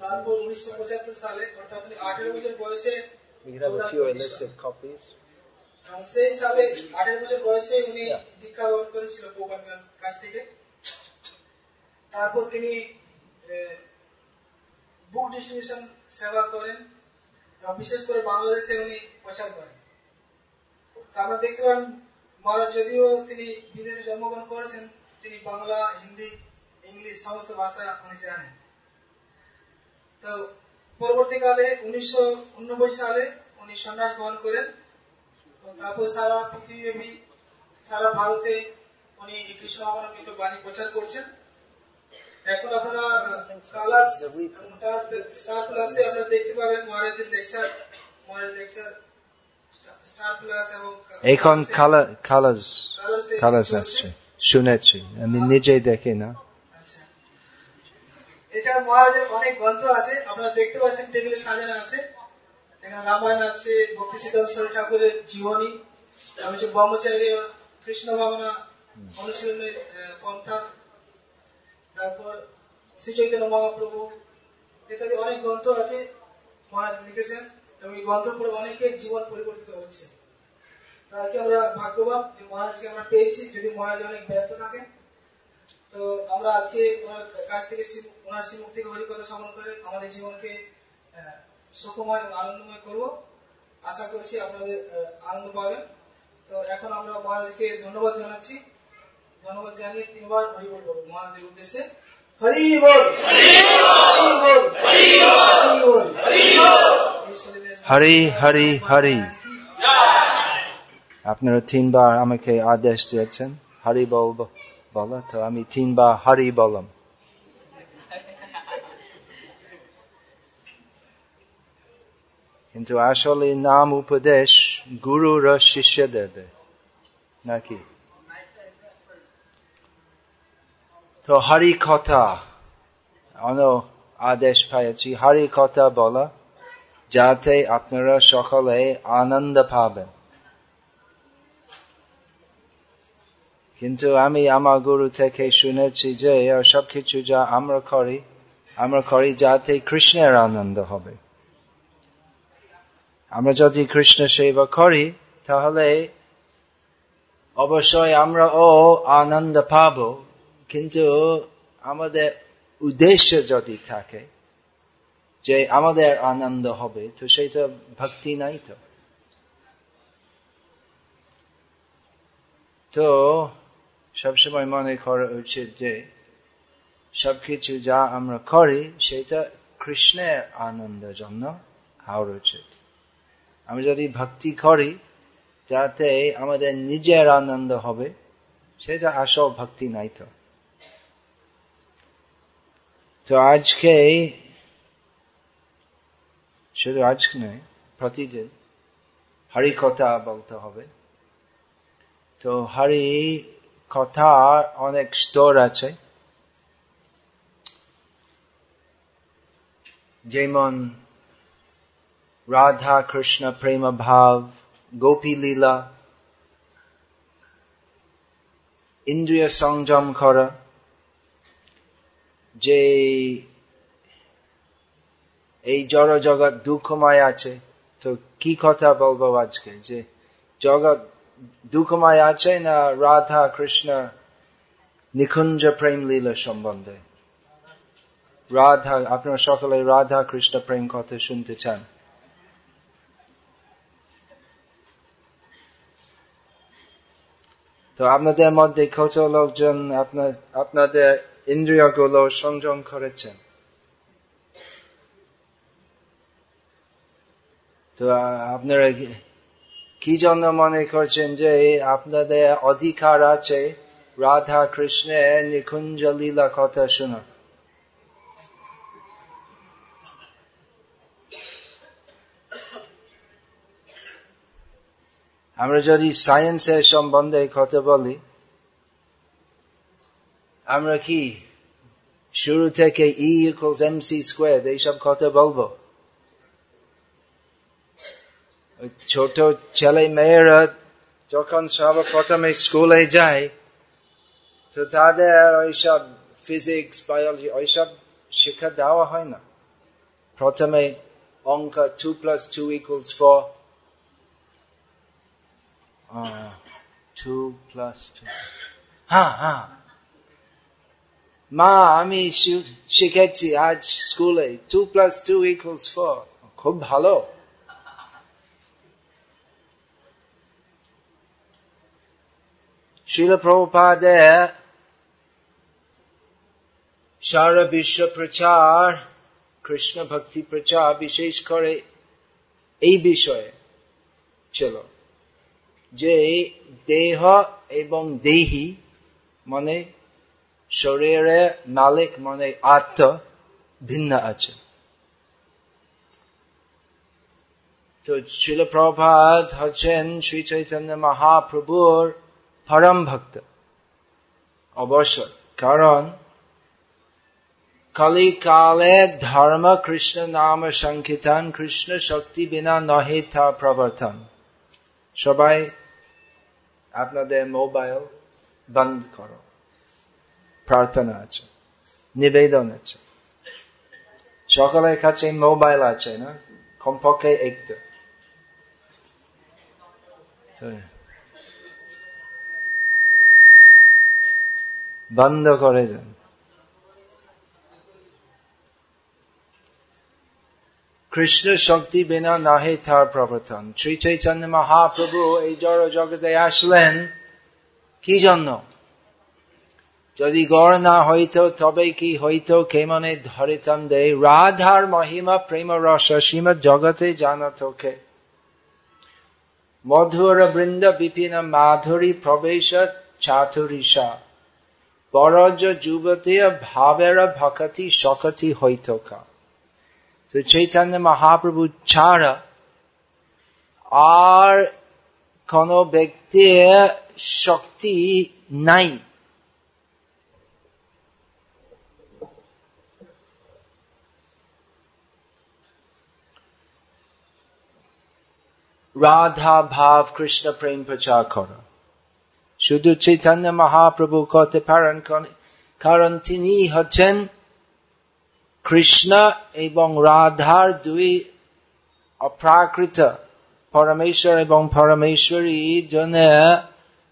তারপর উনিশশো পঁচাত্তর সালে অর্থাৎ আঠেরো বছর বয়সে সেই সালে আঠেরো বছর বয়সে উনি দীক্ষা গ্রহণ করেছিল প্রপাত কাছ থেকে। তারপর তিনি বুক ডিস্ট্রিবিউশন সেবা করেন এবং বিশেষ করে বাংলাদেশে উনি প্রচার করেন। আমরা দেখতে মহারাজ যদিও তিনি বিদেশে জন্মগ্রহণ করেছেন তিনি বাংলা হিন্দি ইংলিশ সমস্ত ভাষা উনি জানেন। তো পরবর্তীকালে উনিশশো সালে উনি সন্ন্যাস গ্রহণ করেন। তারপর সারা পৃথিবী সারা ভারতে উনি কৃষ্ণ বাণী প্রচার করছেন। এখন আপনারা কালার স্টার প্লাসে আপনারা দেখতে পাবেন মহারাজের লেকচার মহারাজ লেকচার এখন কালার্স কালার্স আসছে। শুনেছি। আমি নিজে দেখি না। এছাড়া মহারাজের অনেক গ্রন্থ আছে, আপনারা দেখতে পাচ্ছেন টেবিলে সাজানো আছে। এখানে রামায়ণ আছে ভক্তি সিদ্ধান্ত ঠাকুরের জীবনী হচ্ছে ব্রহ্মচারী কৃষ্ণ ভাবনা অনুশীলনের পন্থা, তারপর শ্রী চৈতন্য মহাপ্রভু ইত্যাদি অনেক গ্রন্থ আছে মহারাজ লিখেছেন, এবং এই গ্রন্থ পড়ে অনেকের জীবন পরিবর্তিত হচ্ছে। আজকে আমরা ভাগ্যবান যে মহারাজকে আমরা পেয়েছি, যদি মহারাজ অনেক ব্যস্ত থাকেন। তো আমরা আজকে ওনার কাছ থেকে ওনার থেকে শ্রবণ করে আমাদের জীবনকে সুখময় এবং আনন্দময় করব। আশা করছি আপনাদের আনন্দ পাবেন। তো এখন আমরা মহারাজকে ধন্যবাদ জানাচ্ছি। ধন্যবাদ জানিয়ে তিনবার হরি বল মহারাজের উদ্দেশ্যে। হরি বল! হরি হরি হরি। আপনারা তিনবার আমাকে আদেশ দিয়েছেন। হরি বল। বলো তো আমি তিনবার হরি বললাম কিন্তু আসলে নাম উপদেশ গুরুর শিষ্যদের দেয় নাকি তো হরি কথা অন আদেশ পাইছি হরি কথা বলা যাতে আপনারা সকলে আনন্দ পাবেন কিন্তু আমি আমার গুরু থেকে শুনেছি যে সবকিছু যা আমরা করি আমরা করি যাতে কৃষ্ণের আনন্দ হবে আমরা যদি কৃষ্ণ সেবা করি তাহলে অবশ্যই আমরা ও আনন্দ পাব কিন্তু আমাদের উদ্দেশ্য যদি থাকে যে আমাদের আনন্দ হবে তো সেটা ভক্তি নাই তো তো সবসময় মনে করা উচিত যে সবকিছু যা আমরা করি, সেটা কৃষ্ণের আনন্দের জন্য হওয়া উচিত। আমি যদি ভক্তি করি, যাতে আমাদের নিজের আনন্দ হবে, সেটা আসল ভক্তি নাই তো। তো আজকে শুধু আজকে নয়, প্রতিদিন হরি কথা বলতে হবে। তো হরি কথার অনেক স্তর আছে। যেমন রাধা কৃষ্ণ প্রেম ভাব, গোপী লীলা, ইন্দ্রিয় সংযম করা, যে এই জড় জগৎ দুঃখময় আছে, তো কি কথা বলব আজকে? যে জগৎ দুঃখময় আছে না রাধা কৃষ্ণ নিকুঞ্জ প্রেম লীলা সম্বন্ধে রাধা আপনারা সকলে রাধা কৃষ্ণ প্রেম কথা শুনতে চান তো আপনাদের মধ্যে কত লোকজন আপনাদের ইন্দ্রিয়গুলো সংযম করেছেন তো আপনারা কি জন্য মনে করছেন যে আপনাদের অধিকার আছে? রাধা কৃষ্ণের নিকুঞ্জ লীলা কথা শুনো। আমরা যদি সায়েন্সের সম্বন্ধে কথা বলি, আমরা কি শুরু থেকে ই ইকুয়ালস এমসি স্কোয়ার এইসব কথা বলব? ছোট ছেলে মেয়েরা যখন সর্বপ্রথমে স্কুলে যায় তো তাদের ওইসব ফিজিক্স বায়োলজি ওইসব শিক্ষা দেওয়া হয় না প্রথমে অঙ্ক two plus two equals four two plus হ্যাঁ হ্যাঁ মা আমি শিখেছি আজ স্কুলে two plus two equals four খুব ভালো শিল প্রভুপাদে সারা বিশ্ব প্রচার কৃষ্ণ ভক্তি প্রচার বিশেষ করে এই বিষয়ে ছিল যে দেহ এবং দেহি মানে শরীরে মালিক মানে আত্ম ভিন্ন আছে। তো শিলপ্রভাত হচ্ছেন শ্রী চৈতন্য মহাপ্রভুর পরম ভক্ত। অবশ্যই। কারণ কলিকালে ধর্ম কৃষ্ণ নাম সংকীর্তন, কৃষ্ণ শক্তি বিনা নহে প্রবর্তন। সবাই আপনাদের মোবাইল বন্ধ করো। প্রার্থনা আছে, নিবেদন আছে। সকলের কাছে মোবাইল আছে না? কমপক্ষে একটা। বন্ধ করে দেন কৃষ্ণ শক্তি বিনা নাহে তার প্রবর্তন। শ্রী চৈতন্য মহাপ্রভু এই জড় জগতে আসলেন, কি জন্য? যদি গড় না হইত, তবে কি হইত কেমনে ধরিতাম দে? রাধার মহিমা, প্রেম, রস শ্রীমদ জগতে জানত কে? মধুর বৃন্দ, বিপিন, মাধুরী, প্রবেশ, চাতুরিষা। বরজ যুবতী ভাবের ভকতি সকতি হইত চৈতন্য মহাপ্রভু ছাড়া আর কোন ব্যক্তির শক্তি নাই রাধা ভাব কৃষ্ণ প্রেম প্রচার করা শুধু চৈতন্য মহাপ্রভু করতে পারেন কারণ তিনি হচ্ছেন কৃষ্ণ এবং রাধার দুই অপ্রাকৃত পরমেশ্বর এবং পরমেশ্বরী জন্য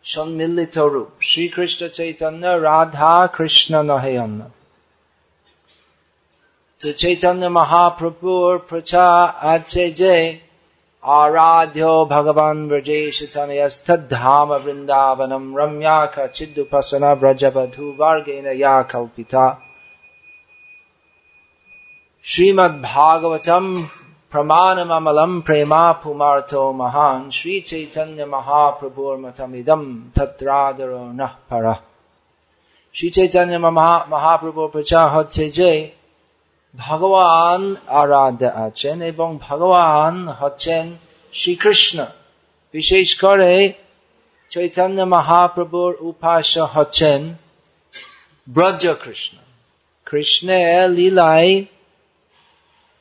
সম্মিলিত রূপ। শ্রীকৃষ্ণ চৈতন্য, রাধা কৃষ্ণ নহে অন্য। তো চৈতন্য মহাপ্রভুর প্রচার আছে যে आराध्य भगवान व्रजेश तनयस्तधाम वृंदावनम रम्या चिदुपसन व्रजबधु वर्गेन या कल्पिता श्रीमद्भागवतम प्रमाणमलम प्रेमा पुमार्थो महान श्री चैतन्य महाप्रभुर्मतमिदम तत्रादरो न पर श्री चैतन्य महाप्रभु प्रचार হচ্ছে যে ভগবান আরাধ্য আছেন এবং ভগবান হচ্ছেন শ্রীকৃষ্ণ। বিশেষ করে চৈতন্য মহাপ্রভুর উপাস হচ্ছেন ব্রজ কৃষ্ণ কৃষ্ণের লীলায়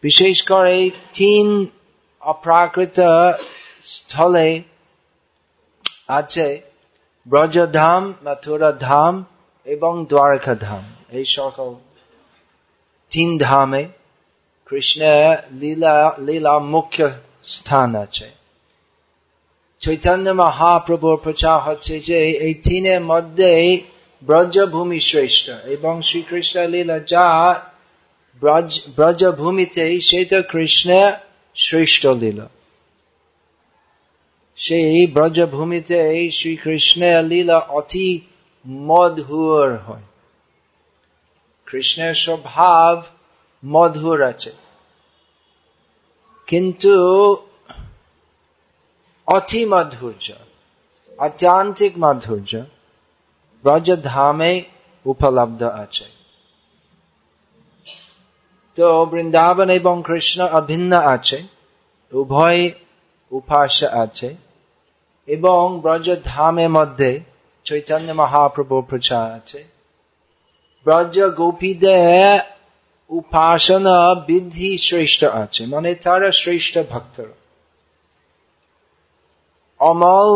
বিশেষ করে তিন অপ্রাকৃত স্থলে আছে ব্রজধাম মথুরা ধাম এবং দ্বারকা ধাম এই সকল তিন ধামে কৃষ্ণের লীলা লীলা মুখ্য স্থান আছে। চৈতন্য মহাপ্রভুর প্রচার হচ্ছে যে এই তিনের মধ্যে ব্রজভূমি শ্রেষ্ঠ এবং শ্রীকৃষ্ণ লীলা যা ব্রজ ব্রজভূমিতে সেটা কৃষ্ণের শ্রেষ্ঠ লীলা। সেই ব্রজভূমিতে শ্রীকৃষ্ণের লীলা অতি মধুর হয়। কৃষ্ণের স্বভাব মধুর আছে। কিন্তু অতি মাধুর্য অত্যান্তিক মাধুর্য ব্রজধামে উপলব্ধ আছে। তো বৃন্দাবন এবং কৃষ্ণ অভিন্ন আছে, উভয় উপাস আছে এবং ব্রজ ধামের মধ্যে চৈতন্য মহাপ্রভু প্রচার আছে। ব্রজ গোপীদের উপাসনা বিধি শ্রেষ্ঠ আছে মানে তারা শ্রেষ্ঠ ভক্ত অমল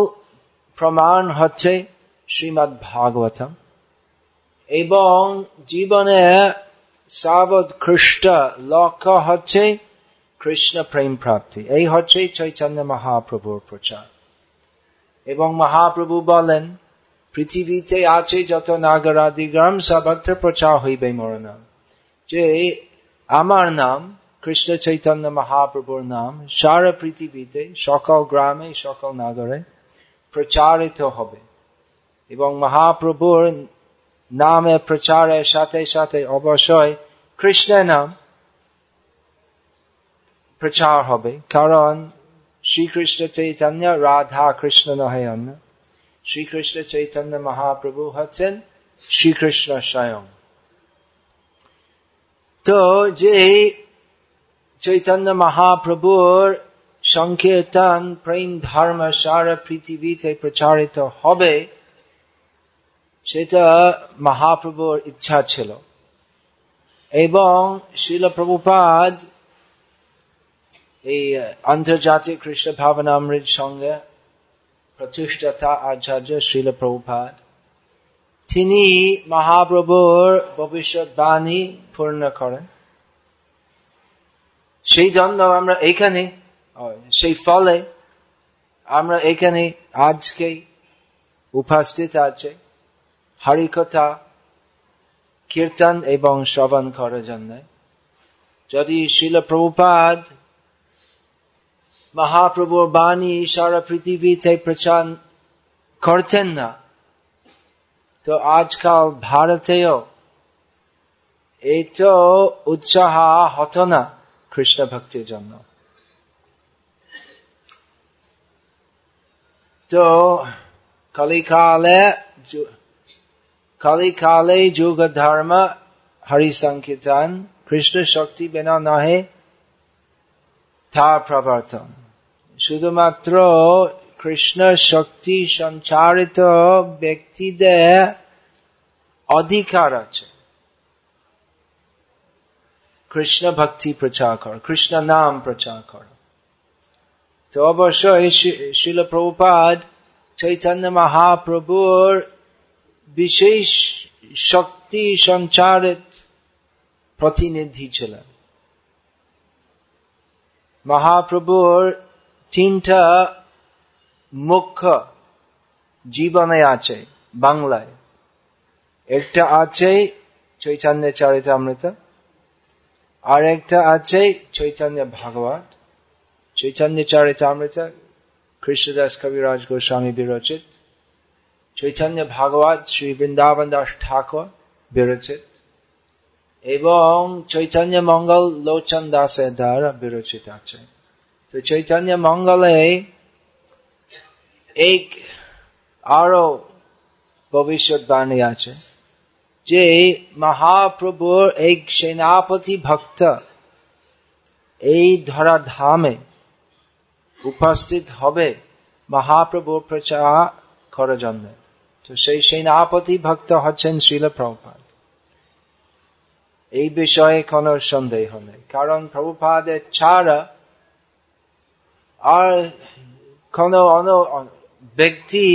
প্রমাণ হচ্ছে শ্রীমৎ ভাগবতম এবং জীবনে সাবৎকৃষ্ট লক্ষ্য হচ্ছে কৃষ্ণ প্রেম প্রাপ্তি এই হচ্ছে চৈতন্য মহাপ্রভুর প্রচার এবং মহাপ্রভু বলেন পৃথিবীতে আছে যত নাগরাদি গ্রাম সর্বত্র প্রচার হইবে মোর নাম যে আমার নাম, কৃষ্ণ চৈতন্য মহাপ্রভুর নাম, সারা পৃথিবীতে, সকল গ্রামে, সকল নাগরে প্রচারিত হবে। এবং মহাপ্রভুর নামে প্রচারের সাথে সাথে অবশ্যই কৃষ্ণের নাম প্রচার হবে। কারণ শ্রীকৃষ্ণ চৈতন্য, রাধা কৃষ্ণ নহে অন্য শ্রীকৃষ্ণ চৈতন্য মহাপ্রভু হচ্ছেন শ্রীকৃষ্ণ স্বয়ং তো যে চৈতন্য মহাপ্রভুর সংকীর্তন, প্রেম, ধর্ম, সারা পৃথিবীতে প্রচারিত হবে, সেটা মহাপ্রভুর ইচ্ছা ছিল। এবং শিল এই আন্তর্জাতিক কৃষ্ণ ভাবনামৃত সঙ্গে প্রতিষ্ঠাতা আচার্য শিল প্রভুপাদ। তিনি মহাপ্রভুর ভবিষ্যৎবাণী পূর্ণ করেন। সেই জন্য আমরা এখানে সেই ফলে আমরা এখানে আজকে উপস্থিত আছে। হরিকথা, কীর্তন এবং শ্রবণ করার জন্য। যদি শিল প্রভুপাদ মহাপ্রভুর বাণী সারা পৃথিবীতে প্রচার করতেন না তো আজকাল ভারতেও এই তো উৎসাহ হতো না কৃষ্ণ ভক্তির জন্য তো কলিকালে কলিকালে যুগ ধর্ম হরি সংকীর্তন কৃষ্ণ শক্তি বিনা নহে তার প্রবর্তন শুধুমাত্র কৃষ্ণ শক্তি সঞ্চারিত ব্যক্তিদের অধিকার আছে। কৃষ্ণ ভক্তি প্রচার কর, কৃষ্ণ নাম প্রচার কর। তো অবশ্যই শিল প্রভুপাদ চৈতন্য মহাপ্রভুর বিশেষ শক্তি সঞ্চারিত প্রতিনিধি ছিলেন। মহাপ্রভুর তিনটা মুখ্য জীবনে আছে বাংলায়। একটা আছে চৈতন্য চরিতামৃত আর একটা আছে চৈতন্য ভাগবত, চৈতন্য চরিতামৃত কৃষ্ণদাস কবিরাজ গোস্বামী বিরচিত, চৈতন্য ভাগবত শ্রী বৃন্দাবন দাস ঠাকুর বিরচিত, এবং চৈতন্য মঙ্গল লোচন দাসের দ্বারা বিরচিত আছে। তো চৈতন্য মঙ্গলে এক আরও ভবিষ্যৎবাণী আছে যে মহাপ্রভুর এক সেনাপতি ভক্ত এই ধরা ধামে উপস্থিত হবে মহাপ্রভু প্রচার করার জন্য তো সেই সেনাপতি ভক্ত হচ্ছেন শ্রীল প্রভুপাদ এই বিষয়ে কোন সন্দেহ নেই কারণ প্রভুপাদের ছাড়া আর কোন ব্যক্তি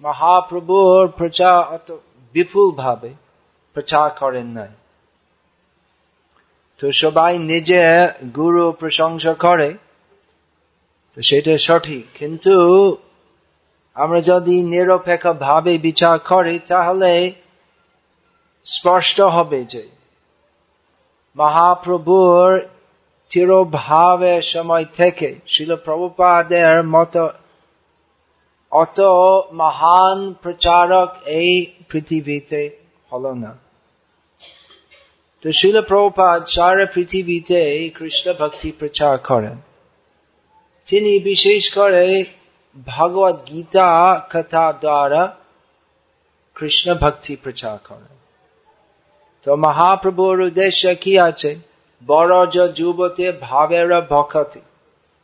মহাপ্রভুর প্রচার অত বিপুল ভাবে প্রচার করেন নাই। তো সবাই নিজে গুরু প্রশংসা করে, তো সেটা সঠিক। কিন্তু আমরা যদি নিরপেক্ষ ভাবে বিচার করি, তাহলে স্পষ্ট হবে যে মহাপ্রভুর চিরভাবের সময় থেকে শিল প্রভুপাদের মতো অত মহান প্রচারক এই পৃথিবীতে হল না তো শিল প্রভুপাদ সারা পৃথিবীতে কৃষ্ণ ভক্তি প্রচার করেন তিনি বিশেষ করে ভগবত গীতা কথা দ্বারা কৃষ্ণ ভক্তি প্রচার করেন তো মহাপ্রভুর উদ্দেশ্য কি আছে বড় যুবতী ভাবের ভক্তি।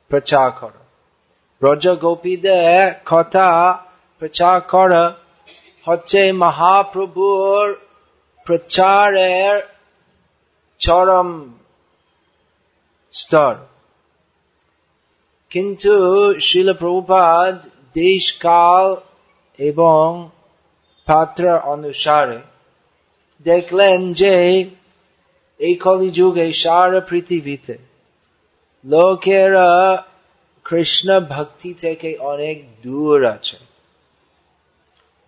প্রচার কর। ব্রজ গোপীদের কথা প্রচার করা। হচ্ছে মহাপ্রভুর প্রচারের চরম স্তর। কিন্তু শিল প্রভুপাদ দেশ কাল এবং পাত্র অনুসারে দেখলেন যে এই কলি যুগে সারা পৃথিবীতে লোকেরা কৃষ্ণ ভক্তি থেকে অনেক দূর আছে।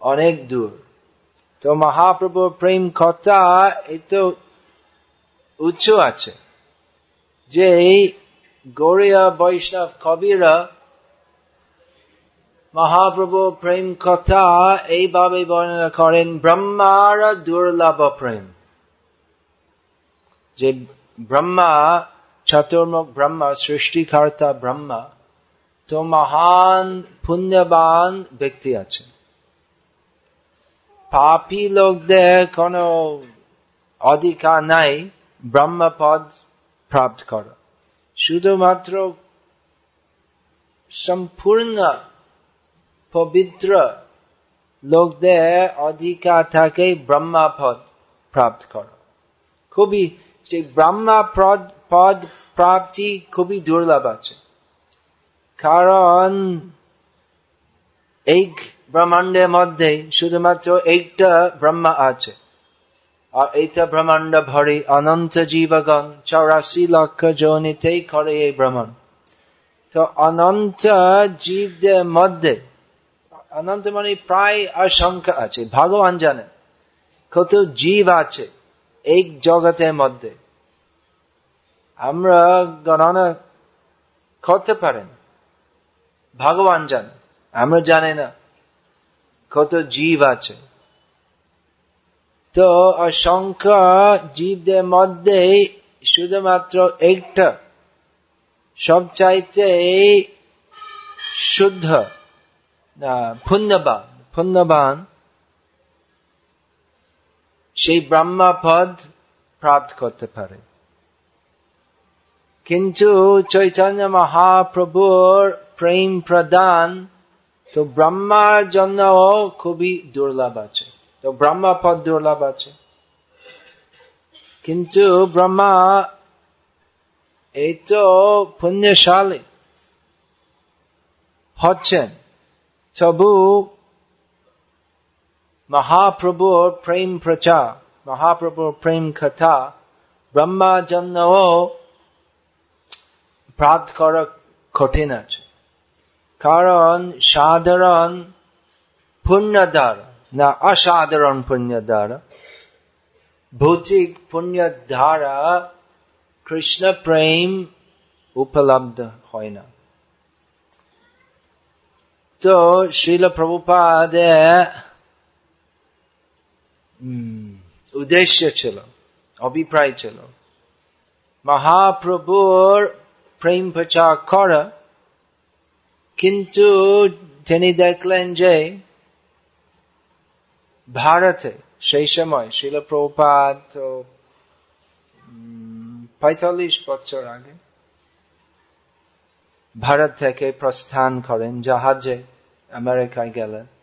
অনেক দূর। তো মহাপ্রভুর প্রেম কথা এত উচ্চ আছে যে গৌরিয়া বৈষ্ণব কবিরা মহাপ্রভু প্রেম কথা এইভাবে বর্ণনা করেন, ব্রহ্মার দুর্লভ প্রেম। যে ব্রহ্মা চতুর্মুখ ব্রহ্মা, সৃষ্টিকর্তা ব্রহ্মা, তো মহান পুণ্যবান ব্যক্তি আছে পাপি লোকদের কোন অধিকার নাই ব্রহ্মপদ প্রাপ্ত করা। শুধুমাত্র সম্পূর্ণ পবিত্র লোকদের অধিকার থাকে ব্রহ্মাপদ প্রাপ্ত করা। খুবই সেই ব্রহ্মা পদ প্রাপ্তি খুবই দুর্লভ আছে। কারণ এই ব্রহ্মাণ্ডের মধ্যে শুধুমাত্র একটা ব্রহ্মা আছে। আর এইটা ব্রহ্মাণ্ড ভরি অনন্ত জীবগণ, চৌরাশি লক্ষ জনিতেই করে এই ব্রহ্মাণ্ড। তো অনন্ত জীবদের মধ্যে, অনন্ত মানে প্রায় আর সংখ্যা আছে। ভগবান জানে কত জীব আছে। এই জগতের মধ্যে। আমরা গণনা করতে পারেন। ভগবান জানে। আমরা জানি না কত জীব আছে। তো অসংখ্য জীবদের মধ্যে শুধুমাত্র একটা সবচাইতে শুদ্ধ পুণ্যবান। পুণ্যবান সেই ব্রহ্মা পদ প্রাপ্ত করতে পারে। কিন্তু চৈতন্য মহাপ্রভুর প্রেম প্রদান তো ব্রহ্মার জন্য খুবই দুর্লভ আছে। তো ব্রহ্মা পদ দুর্লভ আছে। কিন্তু ব্রহ্মা এই তো পুণ্যশালী হচ্ছেন। তবু মহাপ্রভুর প্রেম প্রচার মহাপ্রভুর প্রেম কথা ব্রহ্মা জন্য প্রাপ্ত করা কঠিন আছে কারণ সাধারণ পুণ্য দ্বারা না অসাধারণ পুণ্য দ্বারা ভৌতিক পুণ্য দ্বারা কৃষ্ণ প্রেম উপলব্ধ হয় না তো শিল প্রভুপাদে উদ্দেশ্য ছিল, অভিপ্রায় ছিল। মহাপ্রভুর প্রেম প্রচার করা। কিন্তু তিনি দেখলেন যে ভারতে সেই সময় শিল প্রপাত পঁয়তাল্লিশ বছর আগে ভারত থেকে প্রস্থান করেন জাহাজে আমেরিকায় গেলেন।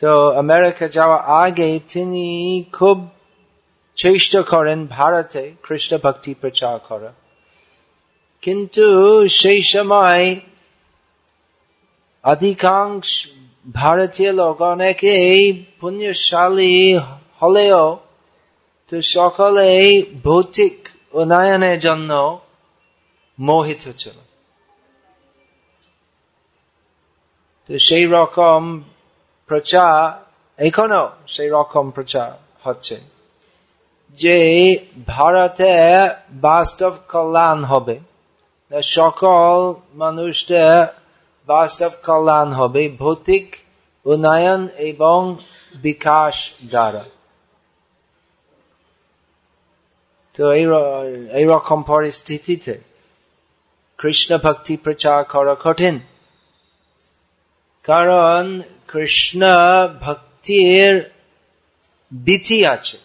তো আমেরিকা যাওয়া আগে তিনি খুব চেষ্টা করেন ভারতে কৃষ্ণ ভক্তি প্রচার করা। কিন্তু সেই সময় অধিকাংশ ভারতীয় লোক অনেকে পুণ্যশালী হলেও তো সকলে ভৌতিক উন্নয়নের জন্য মোহিত ছিল। তো সেই রকম প্রচার এখনও সেই রকম প্রচার হচ্ছে যে ভারতে বাস্তব কল্যাণ হবে। সকল মানুষদের বাস্তব কল্যাণ হবে। ভৌতিক উন্নয়ন এবং বিকাশ দ্বারা। তো এই এইরকম পরিস্থিতিতে কৃষ্ণ ভক্তি প্রচার করা কঠিন। কারণ কৃষ্ণ ভক্তির বিধি আছে।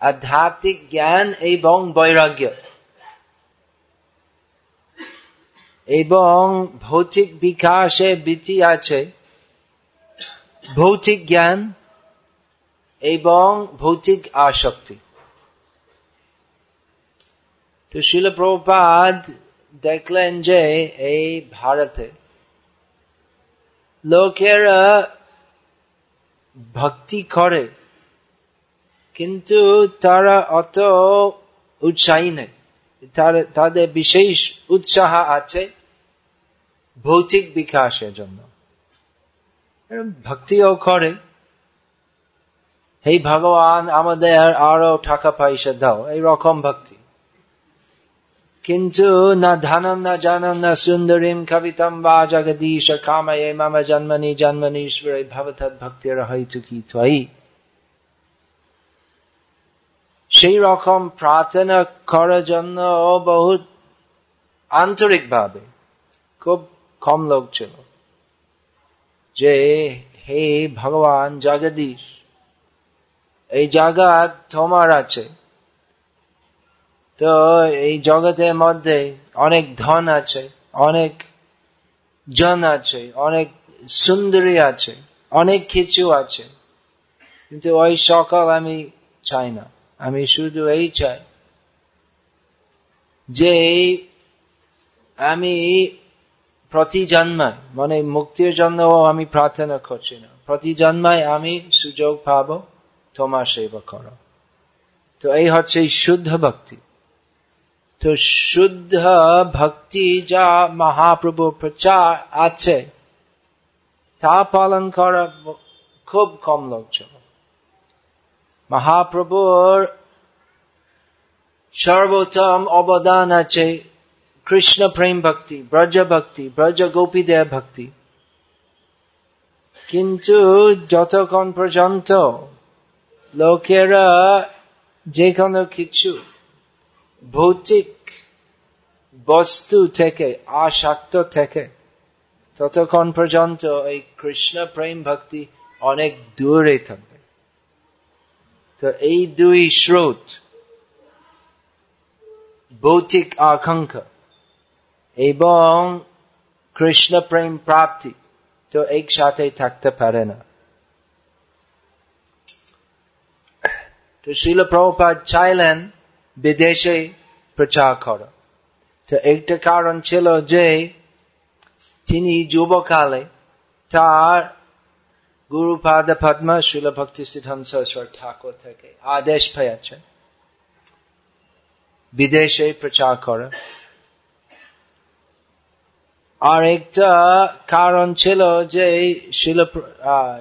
আধ্যাত্মিক জ্ঞান এবং বৈরাগ্য। এবং ভৌতিক বিকাশে বৃত্তি আছে। ভৌতিক জ্ঞান এবং ভৌতিক আসক্তি। তো শিল প্রপাদ দেখলেন যে এই ভারতে লোকেরা ভক্তি করে, কিন্তু তারা অত উৎসাহী নেই। তাদের বিশেষ উৎসাহ আছে ভৌতিক বিকাশের জন্য। ভক্তিও করে, হে ভগবান, আমাদের আরও টাকা পয়সা দাও। এই রকম ভক্তি। কিন্তু না ধনম না জানম না সুন্দরীম কবিতম বা জগদীশ কাময়ে মম জন্মনি জন্মনীশ্বর ভবতৎ ভক্তির হইতু কি ত্বয়ী সেই রকম প্রার্থনা করার জন্য বহুত আন্তরিক ভাবে খুব কম লোক ছিল যে হে ভগবান জগদীশ এই জায়গা তোমার আছে। তো এই জগতের মধ্যে অনেক ধন আছে, অনেক জন আছে, অনেক সুন্দরী আছে, অনেক কিছু আছে। কিন্তু ওই সকল আমি চাই না। আমি শুধু এই চাই যে আমি প্রতি জন্মায় মানে মুক্তির জন্য আমি প্রার্থনা করছি না। প্রতি জন্মায় আমি সুযোগ পাব, তোমার সেবা করো। তো এই হচ্ছে শুদ্ধ ভক্তি। তো শুদ্ধ ভক্তি যা মহাপ্রভু প্রচার আছে, তা পালন করা খুব কম লোক মহাপ্রভুর সর্বোত্তম অবদান আছে কৃষ্ণ প্রেম ভক্তি, ব্রজ ভক্তি, ব্রজ গোপীদের ভক্তি। কিন্তু যতক্ষণ পর্যন্ত লোকেরা যে কোনো কিছু ভৌতিক বস্তু থেকে, আসক্ত থেকে, ততক্ষণ পর্যন্ত এই কৃষ্ণ প্রেম ভক্তি অনেক দূরে থাকবে। তো এই দুই স্রোত, ভৌতিক আকাঙ্ক্ষা এবং কৃষ্ণ প্রেম প্রাপ্তি, তো একসাথে থাকতে পারে না। তো শিল প্রভুপাত চাইলেন বিদেশে প্রচার করা তো একটা কারণ ছিল যে তিনি যুবকালে তার গুরুপাদ পদ্ম শিল ভক্তি সিদ্ধান্তর ঠাকুর থেকে আদেশ পেয়েছেন। বিদেশে প্রচার করা আর একটা কারণ ছিল যে শিল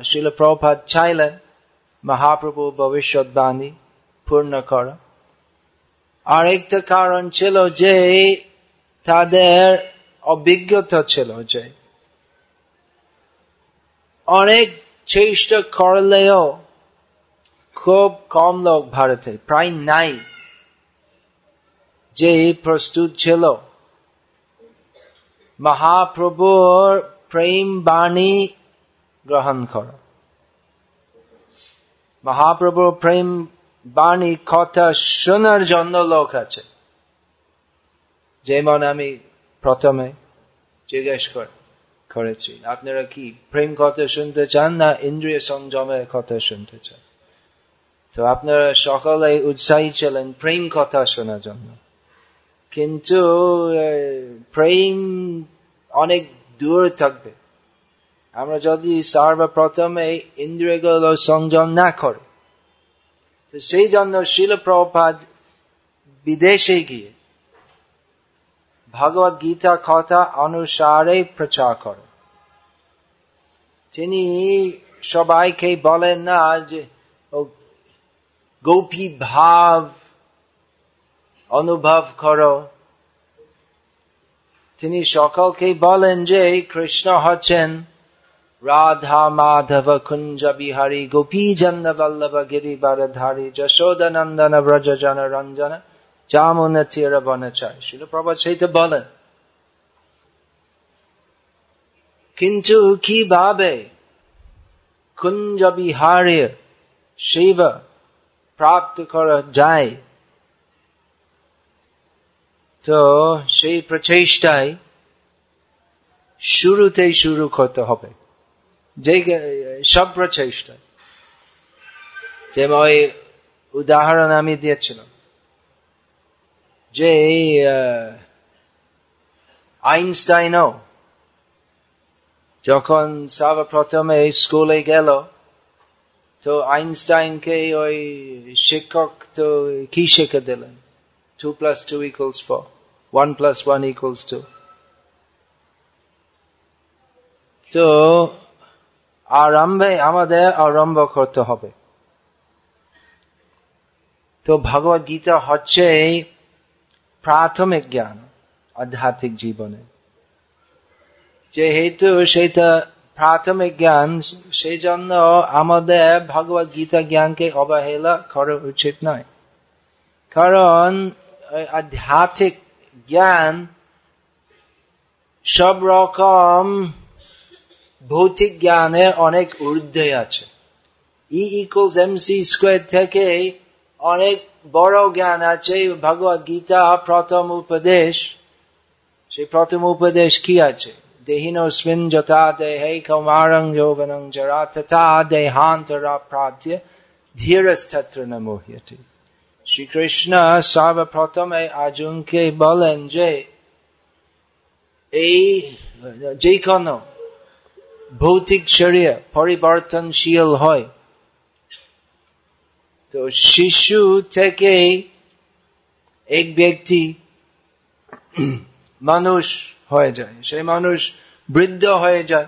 শিলপ্রভাত চাইলেন মহাপ্রভু ভবিষ্যৎবাণী পূর্ণ করা আর একটা কারণ ছিল যে তাদের অভিজ্ঞতা ছিল যে অনেক চেষ্টা করলেও খুব কম লোক ভারতে, প্রায় নাই, যে প্রস্তুত ছিল। মহাপ্রভুর প্রেম বাণী গ্রহণ কর। মহাপ্রভুর প্রেম বাণী কথা শোনার জন্য লোক আছে। যেমন আমি প্রথমে জিজ্ঞেস করেছি, আপনারা কি প্রেম কথা শুনতে চান না ইন্দ্রিয় সংযমের কথা শুনতে চান? তো আপনারা সকলে উৎসাহী ছিলেন প্রেম কথা শোনার জন্য। কিন্তু প্রেম অনেক দূর থাকবে। আমরা যদি সর্বপ্রথমে ইন্দ্রিয়গুলো সংযম না করে তো সেই জন্য শিলপ্রপাত বিদেশে গিয়ে ভগবত গীতা কথা অনুসারে প্রচার করে তিনি সবাইকে বলেন না যে গোপী ভাব অনুভব করো তিনি সকলকে বলেন যে কৃষ্ণ হচ্ছেন রাধা মাধব কুঞ্জ বিহারী গোপী জন্দ বল্লভ গিরিবারধারী যশোদানন্দন ব্রজ জন রঞ্জন জামুন তীর বনচায় শিল প্রভাত সেই তো বলেন কিন্তু কীভাবে কুঞ্জ বিহারের শিব প্রাপ্ত করা যায় তো সেই প্রচেষ্টায় শুরুতেই শুরু করতে হবে যে সব প্রচেষ্টা। যেমন ওই উদাহরণ আমি দিয়েছিলাম। যে আইনস্টাইনও যখন সর্বপ্রথমে স্কুলে গেল, তো আইনস্টাইনকে ওই শিক্ষক তো কি শিখে দিলেন? Two plus two equals four one plus one equals two তো আরম্ভে আমাদের আরম্ভ করতে হবে। তো ভগবত গীতা হচ্ছে প্রাথমিক জ্ঞান, আধ্যাত্মিক জীবনে। যেহেতু সেটা প্রাথমিক জ্ঞান, সেই জন্য আমাদের ভগবত গীতা জ্ঞানকে অবহেলা করা উচিত নয়। কারণ আধ্যাত্মিক জ্ঞান সব রকম ভৌতিক জ্ঞানের অনেক ঊর্ধ্বে আছে E equals M C square থেকে অনেক বড় জ্ঞান আছে ভগবত গীতা প্রথম উপদেশ সেই প্রথম উপদেশ কি আছে দেহিনোস্মিন যথা দেহে কৌমারং যৌবনং জরা তথা দেহান্তরা প্রাপ্য ধীরস্তত্র ন মোহ্যতি শ্রীকৃষ্ণ সর্বপ্রথমে আর্জুনকে বলেন যে এই যে কোনো ভৌতিক শরীর পরিবর্তনশীল হয়। তো শিশু থেকে এক ব্যক্তি মানুষ হয়ে যায়। সেই মানুষ বৃদ্ধ হয়ে যায়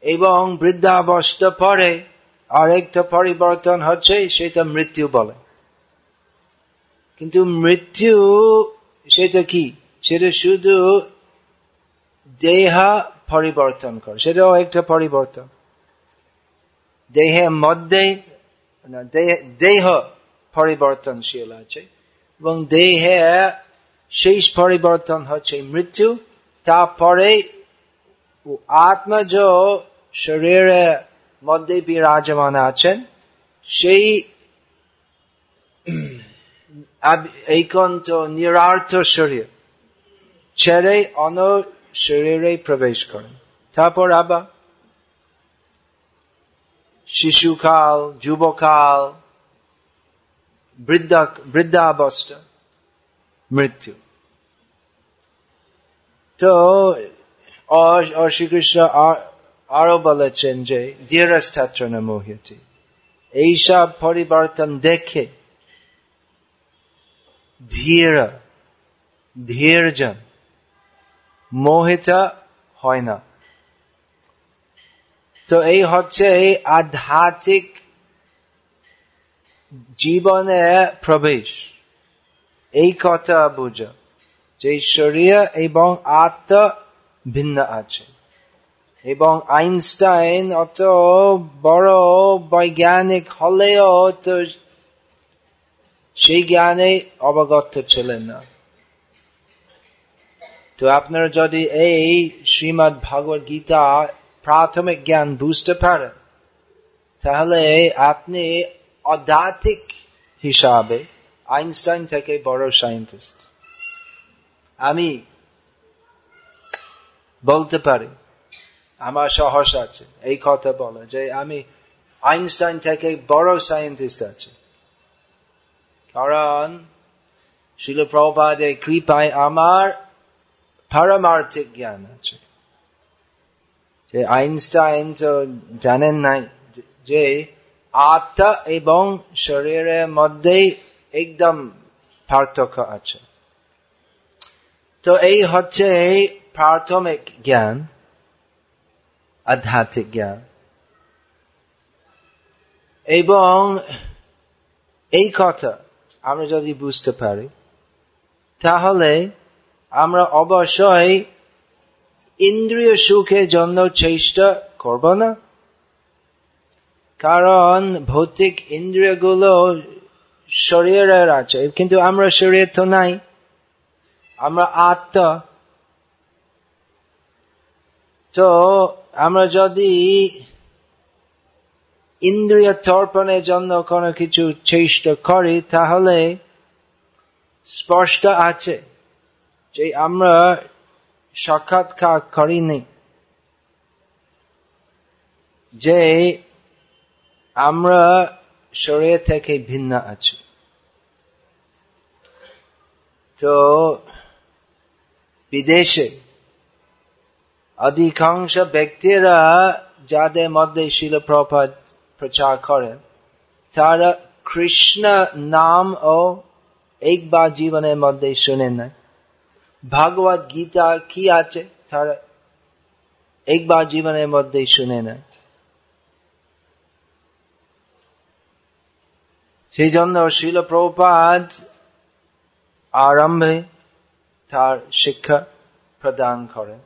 এবং বৃদ্ধাবস্থা পরে আরেকটা পরিবর্তন হচ্ছে, সেটা মৃত্যু বলে। কিন্তু মৃত্যু সেটা কি? সেটা শুধু দেহা পরিবর্তন করে। সেটাও একটা পরিবর্তন। দেহের মধ্যে দেহ পরিবর্তনশীল আছে এবং দেহে শেষ পরিবর্তন হচ্ছে মৃত্যু। তারপরে আত্মজ শরীরের মধ্যে বিরাজমান আছেন, সেই এইকান্ত নিরার্থ শরীর ছেড়ে অন শরীরে প্রবেশ করেন তারপর আবার শিশুকাল, যুবকাল, বৃদ্ধা, বৃদ্ধাবস্থা, মৃত্যু। তো শ্রীকৃষ্ণ আরও বলেছেন যে, ধীরস্থাত্র না মোহিতি এইসব পরিবর্তন দেখে ধীর ধীরজন মোহিত হয় না। তো এই হচ্ছে এই আধ্যাত্মিক জীবনে প্রবেশ। এই কথা বুঝা যে শরীর এবং আত্মা ভিন্ন আছে। এবং আইনস্টাইন অত বড় বৈজ্ঞানিক হলেও তো সেই জ্ঞানে অবগত ছিলেন না। তো আপনারা যদি এই শ্রীমৎ ভাগবত গীতা প্রাথমিক জ্ঞান বুঝতে পারেন, তাহলে আপনি অধ্যাত্মিক হিসাবে আইনস্টাইন থেকে বড় সায়েন্টিস্ট। আমি বলতে পারি, আমার সাহস আছে এই কথা বলে যে আমি আইনস্টাইন থেকে বড় সায়েন্টিস্ট আছে। কারণ শিল প্রভাদের কৃপায় আমার পারমার্থিক জ্ঞান আছে যে আইনস্টাইন তো জানেন নাই যে আত্মা এবং শরীরের মধ্যে একদম পার্থক্য আছে তো এই হচ্ছে এই প্রাথমিক জ্ঞান আধ্যাত্মিক জ্ঞান এবং এই কথা আমরা যদি বুঝতে পারি তাহলে আমরা অবশ্যই ইন্দ্রিয় সুখের জন্য চেষ্টা করব না। কারণ ভৌতিক ইন্দ্রিয়গুলো শরীরের আছে, কিন্তু আমরা শরীর তো নাই। আমরা আত্মা। তো আমরা যদি ইন্দ্রিয় তর্পণের জন্য কোনো কিছু চেষ্টা করি, তাহলে স্পষ্ট আছে। যে আমরা সাক্ষাৎকার করিনি যে আমরা শরীর থেকে ভিন্ন আছি। তো বিদেশে অধিকাংশ ব্যক্তিরা যাদের মধ্যে শিলপ্রপাত প্রচার করেন তারা কৃষ্ণ নাম ও একবার জীবনের মধ্যে শুনে নেয়। ভাগবত গীতা কি আছে? তারা একবার জীবনের মধ্যে শুনে নেয় সেই জন্য শিল প্রপাত আরম্ভে তার শিক্ষা প্রদান করেন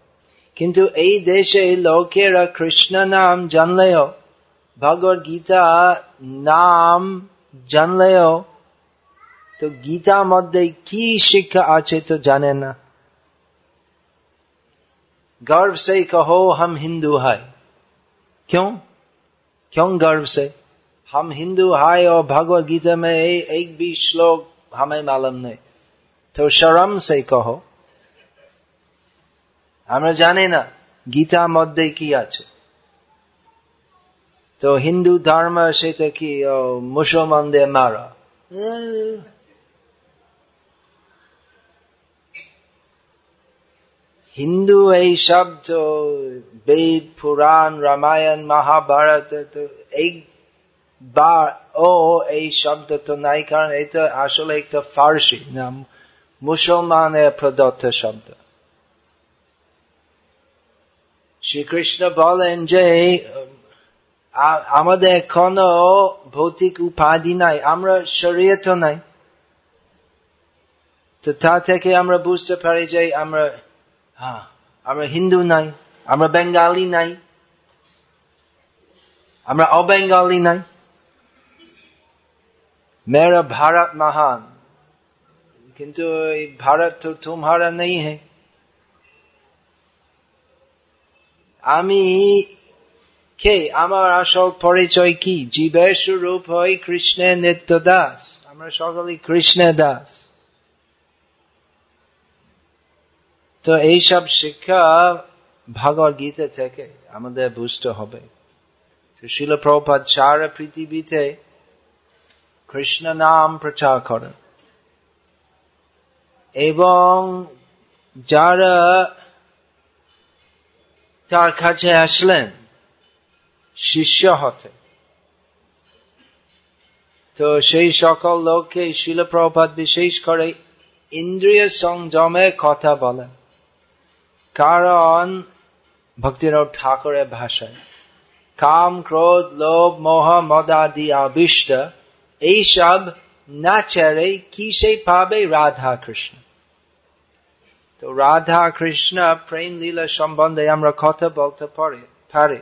কিন্তু এই দেশে লোকেরা কৃষ্ণ নাম জানলেও, ভগবত গীতা নাম জানলেও, তো গীতা মধ্যে কি শিক্ষা আছে তো জানে না। गर्व से कहो हम हिंदू है क्यों क्यों गर्व से हम हिंदू है और भगवत गीता में एक भी श्लोक हमें मालूम नहीं तो शर्म से कहो আমরা জানি না গীতা মধ্যে কি আছে তো হিন্দু ধর্ম সেটা কি মুসলমানদের মারা হিন্দু এই শব্দ বেদ পুরাণ রামায়ণ মহাভারত তো এই বা ও এই শব্দ তো নাই কারণ এটা আসলে একটা ফার্সি না মুসলমানের প্রদত্ত শব্দ শ্রীকৃষ্ণ বলেন যে আমাদের কোন ভৌতিক উপাধি নাই আমরা শরীর তো নাই তো তা থেকে আমরা বুঝতে পারি যে আমরা হ্যাঁ আমরা হিন্দু নাই আমরা বেঙ্গালি নাই আমরা অবেঙ্গালি নাই মেরা ভারত মহান কিন্তু এই ভারত তো তোমারা নেই হ্যাঁ আমি কে আমার আসল পরিচয় কি জীবের স্বরূপ হয় কৃষ্ণের নিত্য দাস আমরা সকলেই কৃষ্ণের দাস তো এইসব শিক্ষা ভগবত গীতা থেকে আমাদের বুঝতে হবে। তো শিল প্রপাত সারা পৃথিবীতে কৃষ্ণ নাম প্রচার করেন এবং যারা তার কাছে আসলেন, শিষ্য হতে। তো সেই সকল লোককে শিলপ্রপাত বিশেষ করে ইন্দ্রিয় সংযমে কথা বলেন। কারণ ভক্তিনাথ ঠাকুরের ভাষায়। কাম, ক্রোধ, লোভ, মোহ মদাদি আবিষ্ট এইসব না ছেড়ে কি সেই পাবে রাধা কৃষ্ণ? তো রাধা কৃষ্ণ প্রেম, লীলা সম্বন্ধে আমরা কথা বলতে পারি পারি।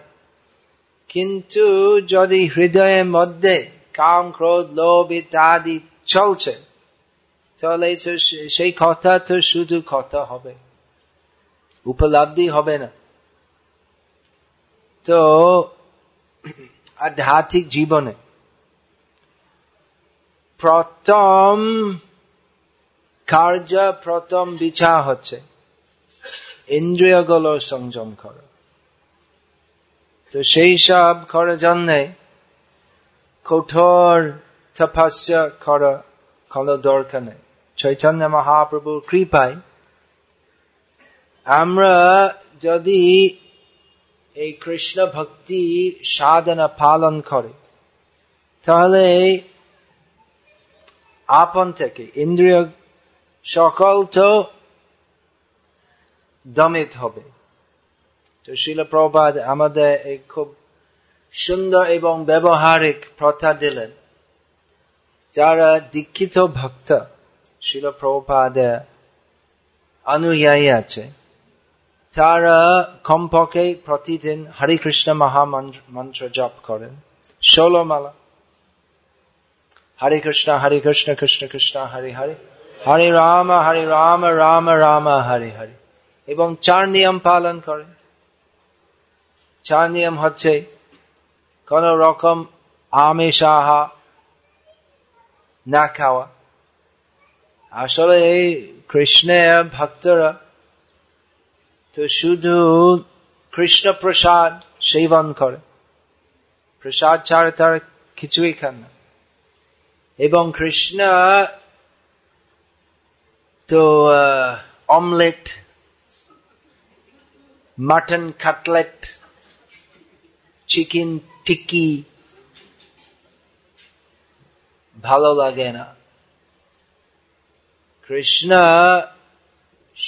কিন্তু যদি হৃদয়ের মধ্যে কাম, ক্রোধ, লোভ ইত্যাদি চলছে, তাহলে সেই কথা তো শুধু কথা হবে। উপলব্ধি হবে না। তো, আধ্যাত্মিক জীবনে প্রথম কার্য, প্রথম বিচার হচ্ছে ইন্দ্রিয়গুলো সংযম করা। তো সেই সব করার জন্যে কঠোর তপস্যা করা কোনো দরকার নেই। চৈতন্য মহাপ্রভুর কৃপায় আমরা যদি এই কৃষ্ণ ভক্তি সাধনা পালন করে, তাহলে আপন থেকে ইন্দ্রিয় সকল তো দমিত হবে। তো শিলপ্রবাদ আমাদের এই খুব সুন্দর এবং ব্যবহারিক প্রথা দিলেন। যারা দীক্ষিত ভক্ত, শিল প্রপাদের অনুযায়ী আছে। তারা কমপক্ষে প্রতিদিন হরে কৃষ্ণ মহামন্ত্র জপ করেন ষোলো মালা হরে কৃষ্ণ হরে কৃষ্ণ কৃষ্ণ কৃষ্ণ হরে হরে হরে রাম হরে রাম রাম রাম হরে হরে এবং চার নিয়ম পালন করেন চার নিয়ম হচ্ছে কোন রকম আমেশাহা না খাওয়া আসলে এই কৃষ্ণের ভক্তরা তো শুধু কৃষ্ণ প্রসাদ সেবন করে। প্রসাদ ছাড়া তার কিছুই খান না। এবং কৃষ্ণ তো অমলেট, মাটন কাটলেট, চিকেন টিকি ভালো লাগে না। কৃষ্ণ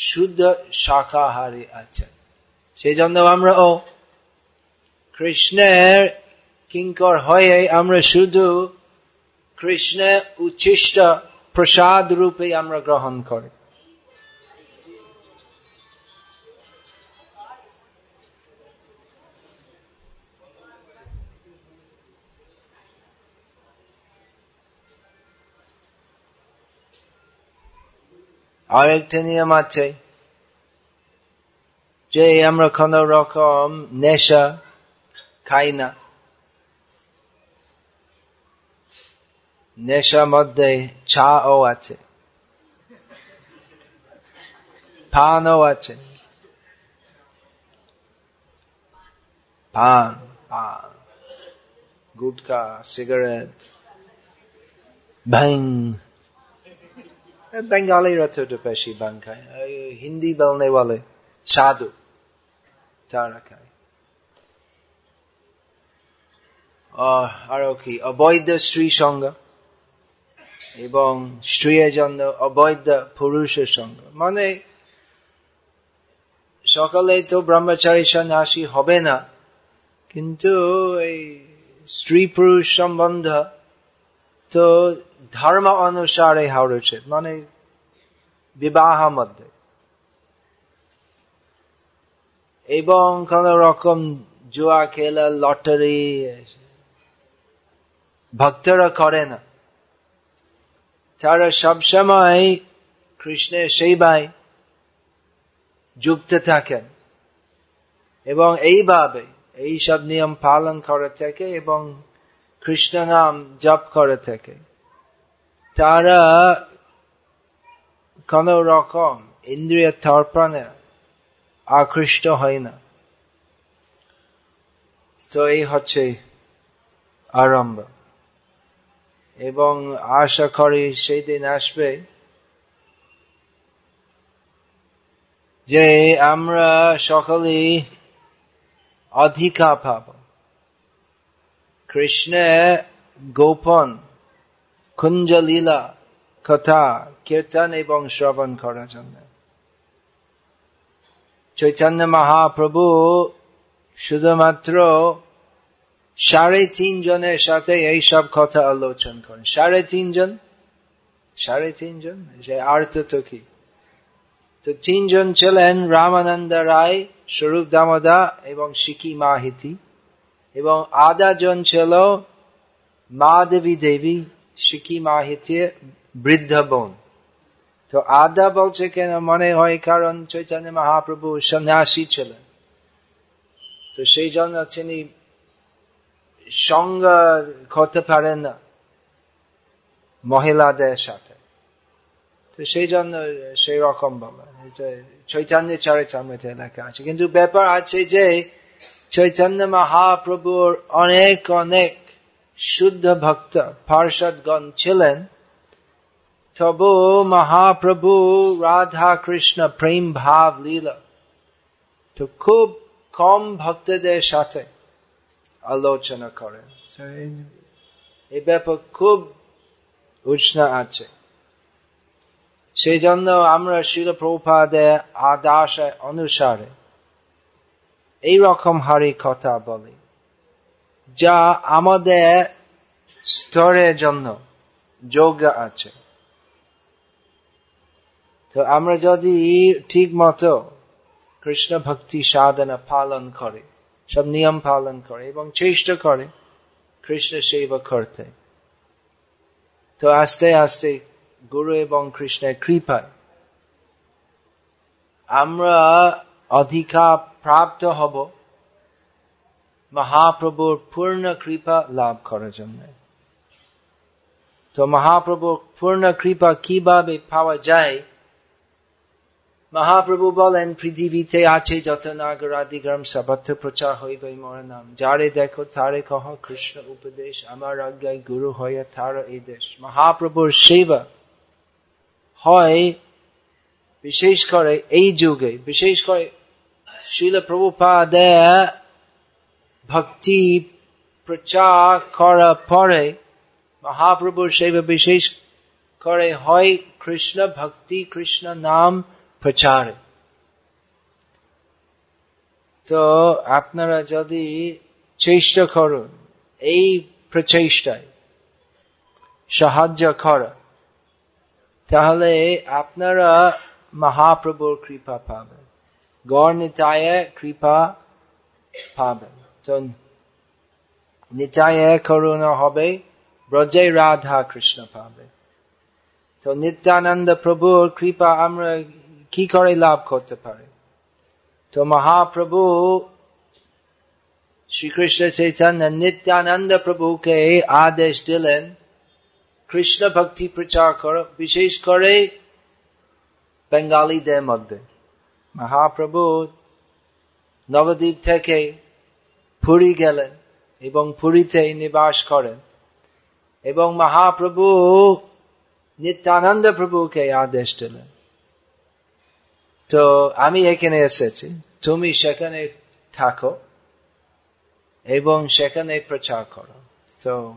শুদ্ধ শাকাহারী আছেন সেই জন্য আমরা ও কৃষ্ণের কিঙ্কর হয়ে আমরা শুধু কৃষ্ণের উচ্ছিষ্ট প্রসাদ রূপে আমরা গ্রহণ করি আরেকটা নিয়ম আছে যে আমরা কোন রকম নেশা খাই না নেশার মধ্যে চা ও আছে পানও আছে পান পান গুটকা সিগারেট ভাং বেঙ্গালিরা তো বেশি ভাং খায় হিন্দি বলনে বলে সাধু তারা খায় আরও কি অবৈধ স্ত্রী সঙ্গ এবং স্ত্রীর জন্য অবৈধ পুরুষের সঙ্গ মানে সকালে তো ব্রহ্মচারী সন্ন্যাসী হবে না কিন্তু এই স্ত্রী পুরুষ সম্বন্ধ তো ধর্ম অনুসারে উচিত মানে বিবাহ মধ্যে এবং কোন রকম জুয়া খেলা লটারি ভক্তরা করে না তারা সবসময় কৃষ্ণের সেবায় যুক্ত থাকেন এবং এইভাবে এই সব নিয়ম পালন করে থাকে এবং কৃষ্ণ নাম জপ করে থাকে তারা কোন রকম ইন্দ্রিয় তর্পণে আকৃষ্ট হয় না। তো এই হচ্ছে আরম্ভ। এবং আশা করি সেই দিন আসবে যে আমরা সকলেই অধিকার পাব। কৃষ্ণে গোপন কুঞ্জলীলা কথা কীর্তন এবং শ্রবণ করার জন্য চৈতন্য মহাপ্রভু শুধুমাত্র সাড়ে তিন জনের সাথে এই সব কথা আলোচনা করেন সাড়ে তিনজন সাড়ে তিনজন আর তো কি তো তিনজন ছিলেন রামানন্দ রায়, স্বরূপ দামোদা এবং সিকি মাহিতি। এবং আদা জন ছিল মা দেবী দেবী দেবী সিকি মাহিতি বৃদ্ধ বোন তো আদা বলছে কেন মনে হয় কারণ চৈতন্য মহাপ্রভু সন্ন্যাসী ছিলেন তো সেই জন্য তিনি সঙ্গ করতে পারেন না মহিলাদের সাথে তো সেই জন্য সেই রকম বলা চৈতন্য চরিতামৃতে লেখা আছে কিন্তু ব্যাপার আছে যে চৈতন্য মহাপ্রভুর অনেক অনেক শুদ্ধ ভক্ত পার্ষদগণ ছিলেন, তবু মহাপ্রভু রাধা কৃষ্ণ প্রেম ভাব লীলা। তো খুব কম ভক্তদের সাথে আলোচনা করেন। এই ব্যাপার খুব উষ্ণ আছে। সেই জন্য আমরা শিল প্রভুপাদের আদাস অনুসারে এই রকম হারি কথা বলি। যা আমাদের স্তরের জন্য যোগ্য আছে। তো আমরা যদি ঠিক মতো কৃষ্ণ ভক্তি সাধনা পালন করে, সব নিয়ম পালন করে এবং চেষ্টা করে, কৃষ্ণ সেবা করতে, তো আস্তে আস্তে গুরু এবং কৃষ্ণের কৃপায় আমরা অধিকার প্রাপ্ত হব। মহাপ্রভুর পূর্ণ কৃপা লাভ করার জন্য তো মহাপ্রভুর পূর্ণ কৃপা কীভাবে পাওয়া যায় মহাপ্রভু বলেন পৃথিবীতে আছে যত নাগরাদিগ্রাম সবত্র প্রচার হইবে মোর নাম যারে দেখো তারে কহ কৃষ্ণ উপদেশ আমার আজ্ঞায় গুরু হয়ে তার এই দেশ মহাপ্রভুর সেবা হয় বিশেষ করে এই যুগে বিশেষ করে শিল প্রভুপাদে ভক্তি প্রচার করা পরে মহাপ্রভুর সেবা বিশেষ করে হয় কৃষ্ণ ভক্তি কৃষ্ণ নাম প্রচারে তো আপনারা যদি চেষ্টা করুন এই প্রচেষ্টায় সাহায্য করা, তাহলে আপনারা মহাপ্রভুর কৃপা পাবেন, গড় কৃপা পাবেন। নিতায় করুণা হবে ব্রজে রাধা কৃষ্ণ পাবে তো নিত্যানন্দ প্রভুর কৃপা আমরা কি করে লাভ করতে পারে তো মহাপ্রভু শ্রীকৃষ্ণ চৈতন্য নিত্যানন্দ প্রভুকে আদেশ দিলেন কৃষ্ণ ভক্তি প্রচার কর বিশেষ করে বেঙ্গালীদের মধ্যে মহাপ্রভু নবদ্বীপ থেকে পুরী গেলেন এবং পুরীতে নিবাস করেন। এবং মহাপ্রভু নিত্যানন্দ প্রভুকে আদেশ দিলেন। তো আমি এখানে এসেছি। তুমি সেখানে থাকো এবং সেখানে প্রচার করো। তো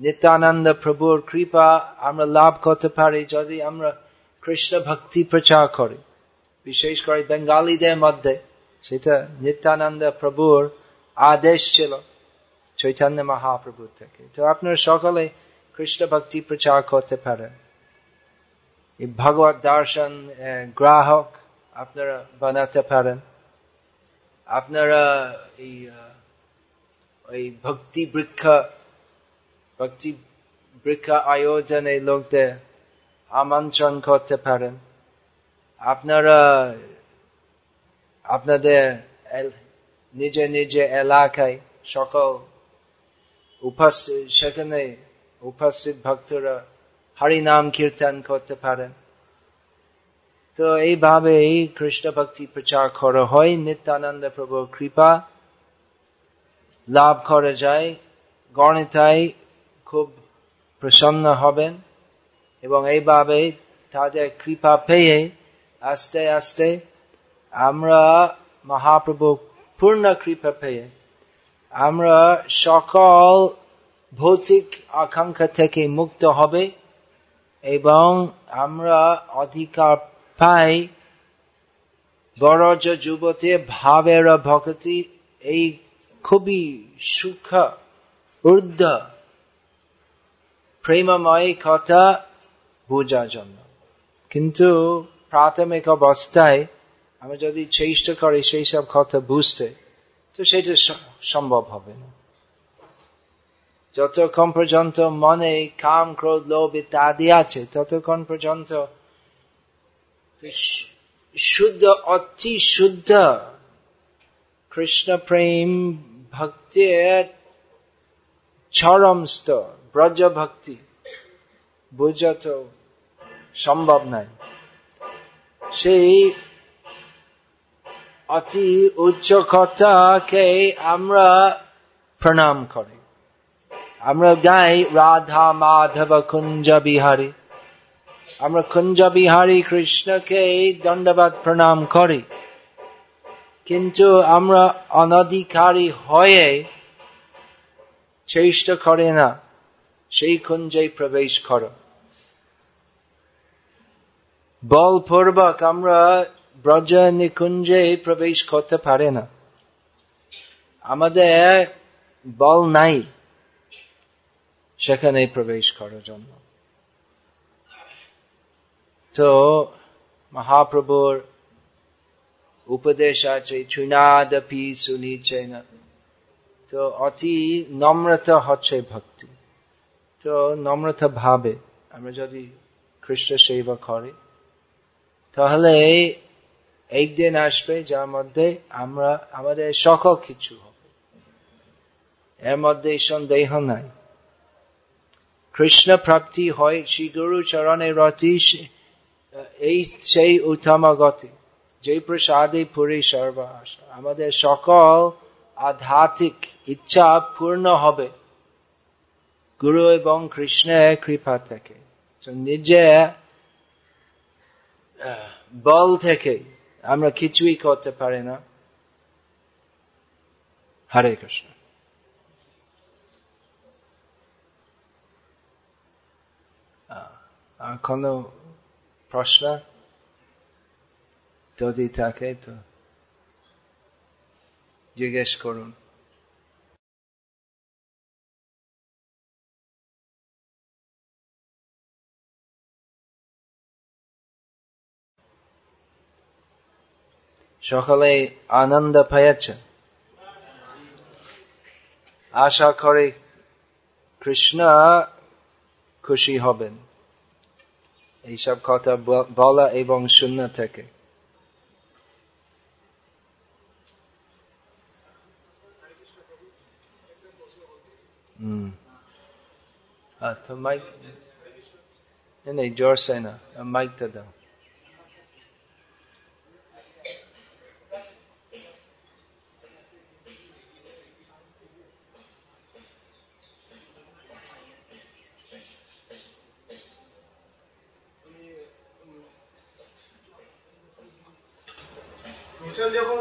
নিত্যানন্দ প্রভুর কৃপা আমরা লাভ করতে পারি যদি আমরা কৃষ্ণ ভক্তি প্রচার করি। বিশেষ করে বেঙ্গালীদের মধ্যে সেটা নিত্যানন্দ প্রভুর আদেশ ছিল। চৈতন্য মহাপ্রভু থেকে তো আপনারা সকলে কৃষ্ণ ভক্তি প্রচার করতে পারেন। ভগবত দর্শন গ্রাহক আপনারা বানাতে পারেন। আপনারা এই ওই ভক্তি বৃক্ষ ভক্তি বৃক্ষ আয়োজনে লোকদের আমন্ত্রণ করতে পারেন। আপনারা আপনাদের নিজে নিজে এলাকায় সকল উপস্থিত, সেখানে উপস্থিত ভক্তরা হরিনাম কীর্তন করতে পারেন। তো এইভাবে এই কৃষ্ণ ভক্তি প্রচার করা হয়। নিত্যানন্দ প্রভু কৃপা লাভ করা যায়। গণিতায় খুব প্রসন্ন হবেন এবং এইভাবে তাদের কৃপা পেয়ে আস্তে আস্তে আমরা মহাপ্রভু পূর্ণ কৃপা পেয়ে আমরা সকল ভৌতিক আকাঙ্ক্ষা থেকে মুক্ত হবে এবং আমরা অধিকার পাই বরজ যুবতী ভাবের ভক্তি এই খুবই সুখ ঊর্ধ্ব প্রেমময় কথা বোঝার জন্য কিন্তু প্রাথমিক অবস্থায় আমরা যদি চেষ্টা করি সেই সব কথা বুঝতে, তো সেটা সম্ভব হবে না। যতক্ষণ পর্যন্ত মনে কাম, ক্রোধ, লোভ ইত্যাদি আছে, ততক্ষণ পর্যন্ত শুদ্ধ, অতি শুদ্ধ কৃষ্ণ প্রেম ভক্তির চরম স্তর ব্রজ ভক্তি বোঝা তো সম্ভব নাই। সেই অতি উচ্চ কথাকে আমরা প্রণাম করি। আমরা গাই রাধা মাধব কুঞ্জ বিহারী। আমরা কুঞ্জ বিহারী কৃষ্ণকে দণ্ডবাদ প্রণাম করি। কিন্তু আমরা অনধিকারী হয়ে চেষ্টা করে না, সেই কুঞ্জে প্রবেশ কর। বলপূর্বক আমরা ব্রজ নিকুঞ্জে প্রবেশ করতে পারে না। আমাদের বল নাই সেখানে প্রবেশ করার জন্য। তো মহাপ্রভুর উপদেশ আছে চুনাদপি শুনিছে না তো অতি নম্রতা হচ্ছে ভক্তি। তো নম্রতা ভাবে আমরা যদি খ্রিস্ট সেবা করি, তাহলে একদিন আসবে যার মধ্যে আমরা, আমাদের সকল কিছু হবে। এর মধ্যে সন্দেহ নাই। কৃষ্ণ প্রাপ্তি হয় শ্রী গুরু চরণে রতি এই সেই উত্তম গতি। যে প্রসাদে পুরী সর্ব আশা আমাদের সকল আধ্যাত্মিক ইচ্ছা পূর্ণ হবে। গুরু এবং কৃষ্ণের কৃপা থেকে। নিজে বল থেকে আমরা কিছুই করতে পারি না। হরে কৃষ্ণ। কোন প্রশ্ন যদি থাকে তো জিজ্ঞেস করুন। সকলে আনন্দ পেয়েছে। আশা করে কৃষ্ণ খুশি হবেন। এইসব কথা বলা এবং শূন্য থেকে। মাইক জোর সে না। মাইকটা দাও প্রচার যখন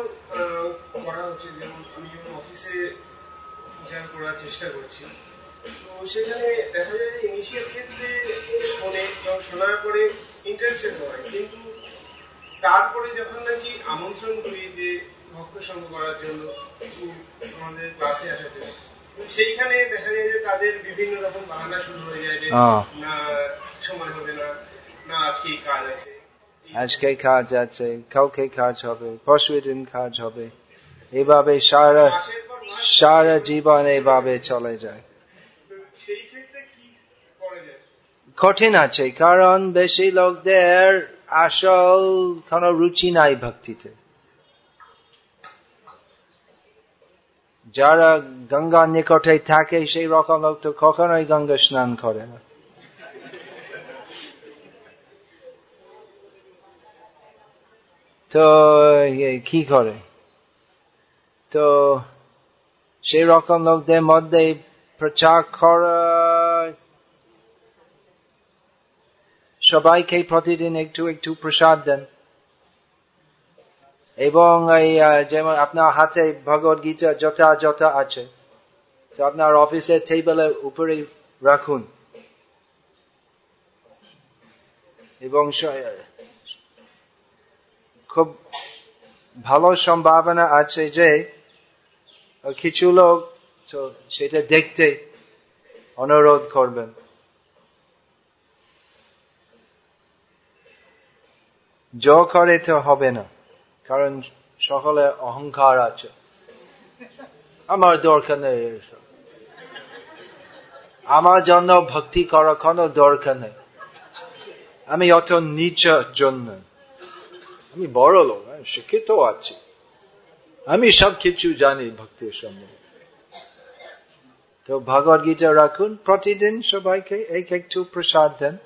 করা হচ্ছে যেমন আমি যখন অফিসে করার চেষ্টা করছি তো সেখানে দেখা যায় যে ইনিশিয়াল ক্ষেত্রে শোনে শোনার পরে ইন্টারেস্টেড হয় কিন্তু তারপরে যখন নাকি আমন্ত্রণ করি যে ভক্ত সঙ্গ করার জন্য আমাদের ক্লাসে আসার জন্য সেইখানে দেখা যায় যে তাদের বিভিন্ন রকম বাহানা শুরু হয়ে যায় যে না সময় হবে না না আজকে কাজ আছে। আজকে কাজ আছে কালকে কাজ হবে পরশু দিন কাজ হবে এভাবে সারা সারা জীবন এভাবে চলে যায় কঠিন আছে কারণ বেশি লোকদের আসল কোন রুচি নাই ভক্তিতে যারা গঙ্গা নিকটে থাকে সেই রকম লোক তো কখনোই গঙ্গা স্নান করে না তো কি করে? তো, সেই রকম লোকদের মধ্যে প্রচার করা, সবাইকে প্রতিদিন একটু একটু প্রসাদ দেন। এবং এই যেমন আপনার হাতে ভগবত গীতা যথা যথা আছে, তো আপনার অফিসের টেবিলের উপরে রাখুন। এবং খুব ভালো সম্ভাবনা আছে যে, কিছু লোক সেটা দেখতে অনুরোধ করবেন। জ করে তো হবে না, কারণ সকলে অহংকার আছে। আমার দরকার নেই আমার জন্য ভক্তি করা কোনো দরকার নেই। আমি অত নিচ জন্য। আমি বড় লোক শিক্ষিত আছি। আমি সব কিছু জানি ভক্তির সম্বন্ধে। তো ভগবত গীতা রাখুন, প্রতিদিন সবাইকে এক একটু প্রসাদ দেন।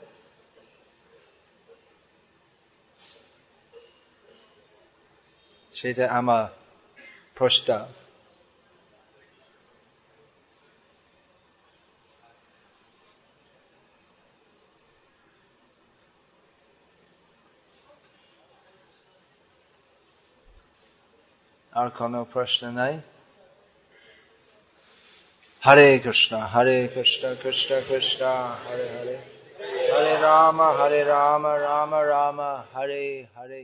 সেটা আমার প্রস্তাব। আর কোন প্রশ্ন নাই হরে কৃষ্ণ হরে কৃষ্ণ কৃষ্ণ কৃষ্ণ হরে হরে হরে রাম হরে রাম রাম রাম হরে হরে